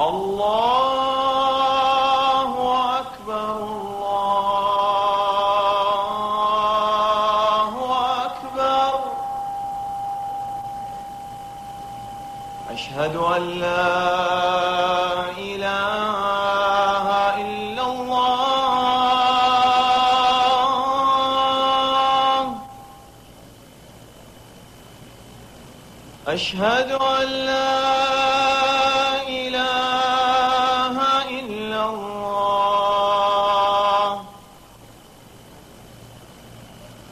الله أكبر الله أكبر أشهد أن لا إله إلا الله أشهد أن لا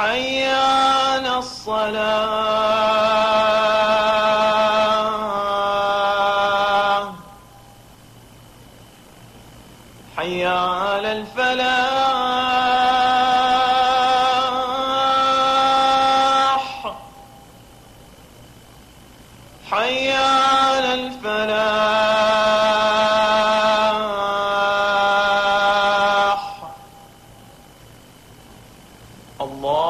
حي على الصلاة؟ حي على الفلاح. حي على الفلاح. الله